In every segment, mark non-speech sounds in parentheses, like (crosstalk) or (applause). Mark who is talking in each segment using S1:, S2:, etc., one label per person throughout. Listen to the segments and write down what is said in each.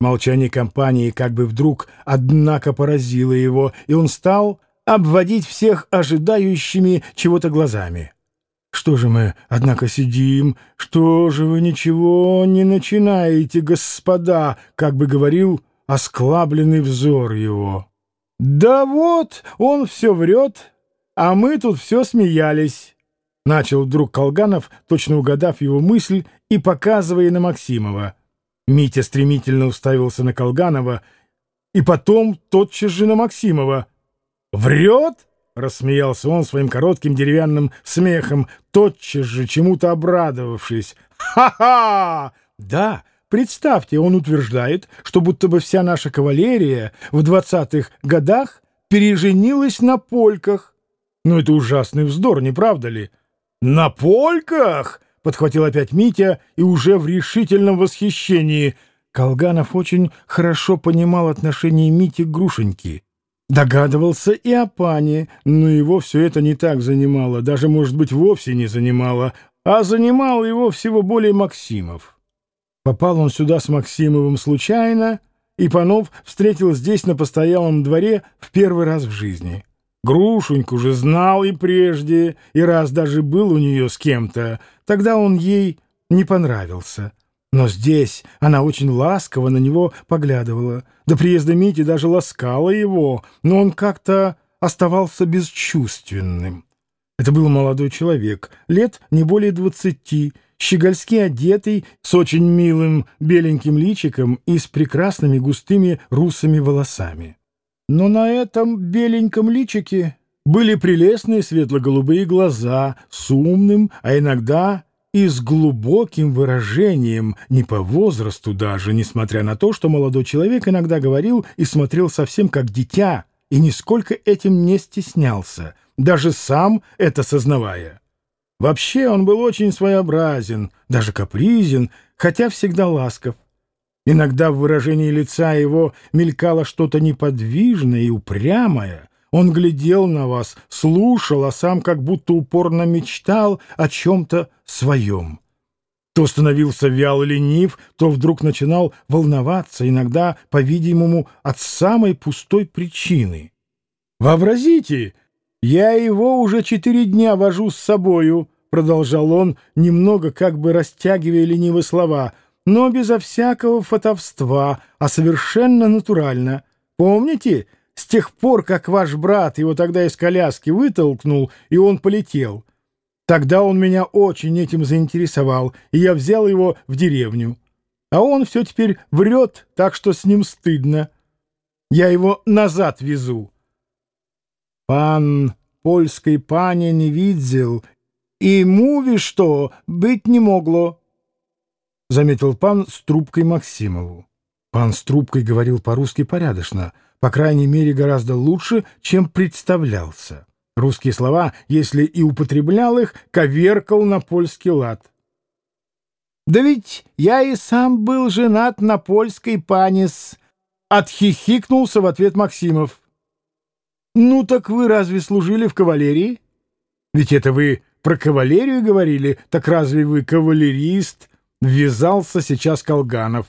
S1: Молчание компании как бы вдруг, однако, поразило его, и он стал обводить всех ожидающими чего-то глазами. «Что же мы, однако, сидим? Что же вы ничего не начинаете, господа?» как бы говорил осклабленный взор его. «Да вот, он все врет, а мы тут все смеялись», — начал вдруг Колганов, точно угадав его мысль и показывая на Максимова. Митя стремительно уставился на Колганова и потом тотчас же на Максимова. «Врет?» — рассмеялся он своим коротким деревянным смехом, тотчас же чему-то обрадовавшись. «Ха-ха! Да, представьте, он утверждает, что будто бы вся наша кавалерия в двадцатых годах переженилась на польках. Ну, это ужасный вздор, не правда ли?» «На польках?» Подхватил опять Митя и уже в решительном восхищении. Колганов очень хорошо понимал отношение Мити к Грушеньке. Догадывался и о пане, но его все это не так занимало, даже, может быть, вовсе не занимало, а занимал его всего более Максимов. Попал он сюда с Максимовым случайно, и Панов встретил здесь на постоялом дворе в первый раз в жизни. Грушеньку же знал и прежде, и раз даже был у нее с кем-то. Тогда он ей не понравился. Но здесь она очень ласково на него поглядывала. До приезда Мити даже ласкала его, но он как-то оставался бесчувственным. Это был молодой человек, лет не более двадцати, щегольски одетый, с очень милым беленьким личиком и с прекрасными густыми русыми волосами. Но на этом беленьком личике были прелестные светло-голубые глаза с умным, а иногда и с глубоким выражением, не по возрасту даже, несмотря на то, что молодой человек иногда говорил и смотрел совсем как дитя, и нисколько этим не стеснялся, даже сам это сознавая. Вообще он был очень своеобразен, даже капризен, хотя всегда ласков. Иногда в выражении лица его мелькало что-то неподвижное и упрямое. Он глядел на вас, слушал, а сам как будто упорно мечтал о чем-то своем. То становился вял и ленив, то вдруг начинал волноваться, иногда, по-видимому, от самой пустой причины. «Вообразите, я его уже четыре дня вожу с собою», — продолжал он, немного как бы растягивая ленивые слова — но безо всякого фотовства, а совершенно натурально. Помните, с тех пор, как ваш брат его тогда из коляски вытолкнул, и он полетел? Тогда он меня очень этим заинтересовал, и я взял его в деревню. А он все теперь врет, так что с ним стыдно. Я его назад везу. Пан польской пани не видел, и муви что, быть не могло. — заметил пан с трубкой Максимову. Пан с трубкой говорил по-русски порядочно, по крайней мере, гораздо лучше, чем представлялся. Русские слова, если и употреблял их, коверкал на польский лад. «Да ведь я и сам был женат на польской панис», — отхихикнулся в ответ Максимов. «Ну так вы разве служили в кавалерии? Ведь это вы про кавалерию говорили, так разве вы кавалерист?» Ввязался сейчас Колганов.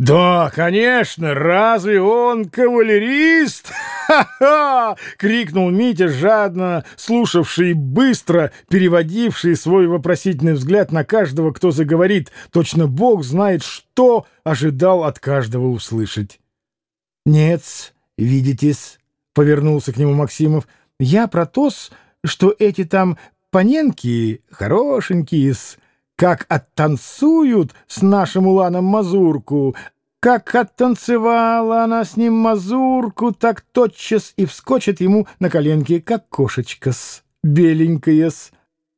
S1: «Да, конечно, разве он кавалерист?» «Ха-ха!» — крикнул Митя, жадно слушавший, быстро переводивший свой вопросительный взгляд на каждого, кто заговорит. Точно Бог знает, что ожидал от каждого услышать. «Нет, видитесь», — повернулся к нему Максимов, — «я про то, что эти там паненки хорошенькие-с» как оттанцуют с нашим Уланом мазурку, как оттанцевала она с ним мазурку, так тотчас и вскочит ему на коленки, как кошечка-с, беленькая-с.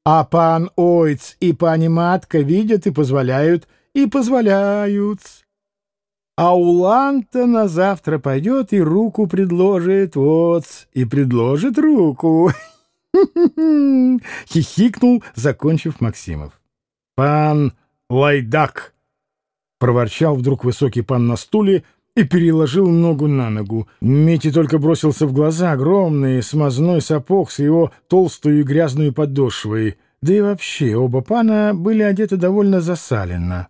S1: А пан Ойц и пани Матка видят и позволяют, и позволяют. А Улан-то на завтра пойдет и руку предложит, вот, и предложит руку. (laughs) Хихикнул, закончив Максимов. «Пан Лайдак!» — проворчал вдруг высокий пан на стуле и переложил ногу на ногу. Мити только бросился в глаза огромный смазной сапог с его толстую и грязную подошвой. Да и вообще оба пана были одеты довольно засаленно.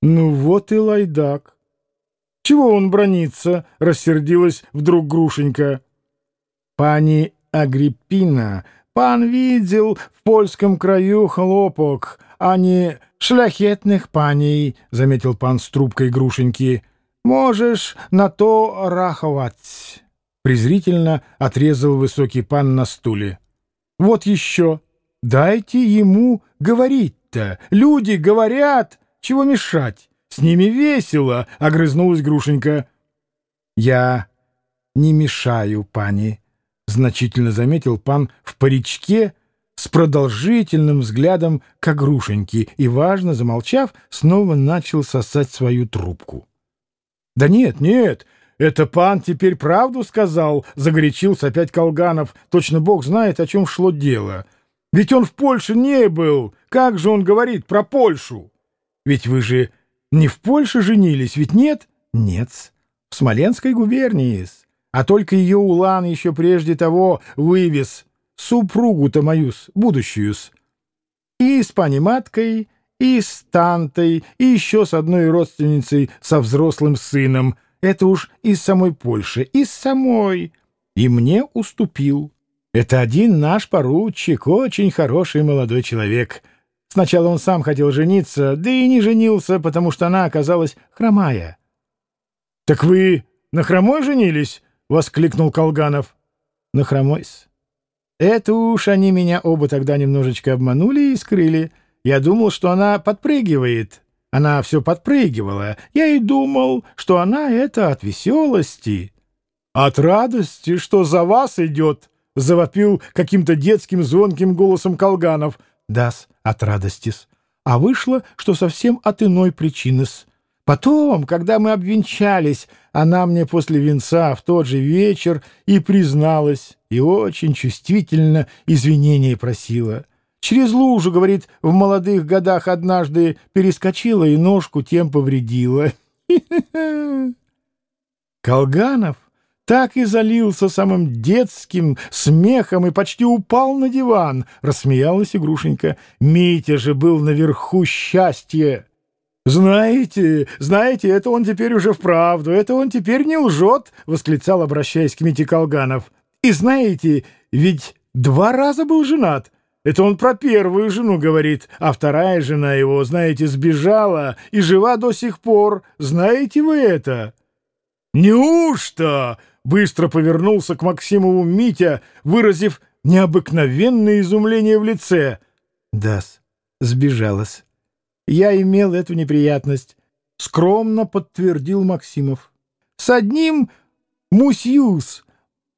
S1: «Ну вот и Лайдак», Чего он бронится? — рассердилась вдруг Грушенька. Пани Агриппина, пан видел в польском краю хлопок, а не шляхетных паней, — заметил пан с трубкой Грушеньки. Можешь на то раховать. Презрительно отрезал высокий пан на стуле. Вот еще. Дайте ему говорить-то. Люди говорят. Чего мешать? С ними весело, — огрызнулась Грушенька. Я не мешаю, пани, — значительно заметил пан в паричке с продолжительным взглядом к Грушеньке и, важно замолчав, снова начал сосать свою трубку. — Да нет, нет, это пан теперь правду сказал, — загорячился опять Колганов. Точно бог знает, о чем шло дело. Ведь он в Польше не был. Как же он говорит про Польшу? Ведь вы же не в Польше женились, ведь нет? Нет, в Смоленской губернии. А только ее Улан еще прежде того вывез супругу-то мою-с, будущую-с. И с пани-маткой, и с тантой, и еще с одной родственницей со взрослым сыном. Это уж из самой Польши, из самой. И мне уступил. Это один наш поручик, очень хороший молодой человек. Сначала он сам хотел жениться, да и не женился, потому что она оказалась хромая. — Так вы на хромой женились? — воскликнул Колганов. — На хромой-с. Это уж они меня оба тогда немножечко обманули и скрыли. Я думал, что она подпрыгивает. Она все подпрыгивала. Я и думал, что она это от веселости. — От радости, что за вас идет, — завопил каким-то детским звонким голосом Колганов — дас от радости-с, а вышло, что совсем от иной причины-с. Потом, когда мы обвенчались, она мне после венца в тот же вечер и призналась, и очень чувствительно извинения просила. Через лужу, говорит, в молодых годах однажды перескочила и ножку тем повредила. (laughs) Колганов так и залился самым детским смехом и почти упал на диван. Рассмеялась игрушенька. Митя же был наверху счастья. «Знаете, знаете, это он теперь уже вправду, это он теперь не лжет!» — восклицал, обращаясь к Мите Колганов. «И знаете, ведь два раза был женат. Это он про первую жену говорит, а вторая жена его, знаете, сбежала и жива до сих пор. Знаете вы это?» «Неужто?» быстро повернулся к Максимову Митя, выразив необыкновенное изумление в лице. «Да-с, сбежалась. Я имел эту неприятность», — скромно подтвердил Максимов. «С одним мусьюс,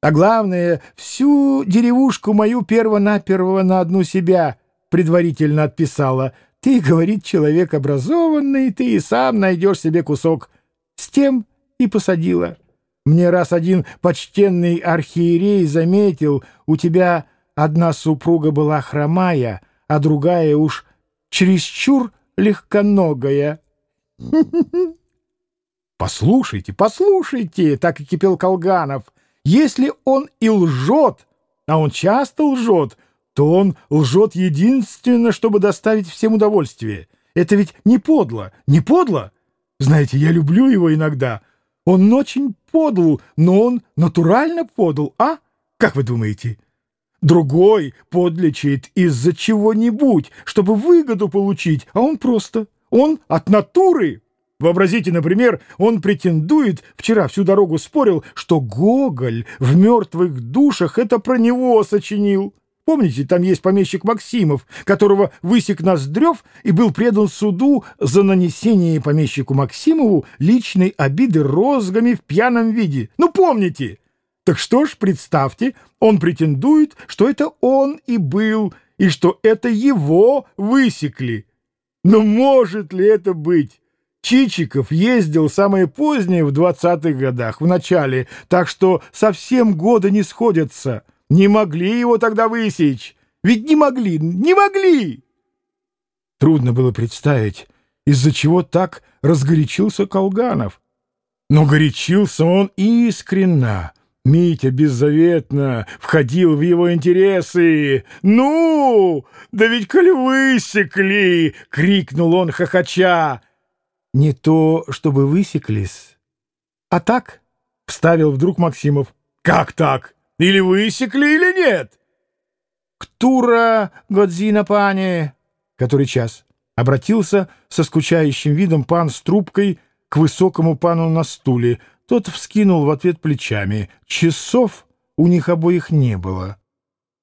S1: а главное, всю деревушку мою перво-наперво на одну себя предварительно отписала. Ты, — говорит, — человек образованный, ты и сам найдешь себе кусок. С тем и посадила». Мне раз один почтенный архиерей заметил, у тебя одна супруга была хромая, а другая уж чересчур легконогая. (laughs) «Послушайте, послушайте!» — так и кипел Колганов. «Если он и лжет, а он часто лжет, то он лжет единственно, чтобы доставить всем удовольствие. Это ведь не подло, не подло? Знаете, я люблю его иногда». Он очень подл, но он натурально подл, а? Как вы думаете? Другой подлечит из-за чего-нибудь, чтобы выгоду получить, а он просто, он от натуры. Вообразите, например, он претендует, вчера всю дорогу спорил, что Гоголь в «Мертвых душах» это про него сочинил. Помните, там есть помещик Максимов, которого высек Ноздрев и был предан суду за нанесение помещику Максимову личной обиды розгами в пьяном виде. Ну, помните? Так что ж, представьте, он претендует, что это он и был, и что это его высекли. Но может ли это быть? Чичиков ездил самое позднее в двадцатых годах, в начале, так что совсем годы не сходятся. Не могли его тогда высечь. Ведь не могли, не могли. Трудно было представить, из-за чего так разгорячился Колганов. Но горячился он искренно. Митя беззаветно входил в его интересы. «Ну, да ведь коль высекли!» — крикнул он хохоча. «Не то, чтобы высеклись, А так, — вставил вдруг Максимов. Как так? Или высекли, или нет? Ктура Годзина, пане. Который час? Обратился со скучающим видом пан с трубкой к высокому пану на стуле. Тот вскинул в ответ плечами. Часов у них обоих не было.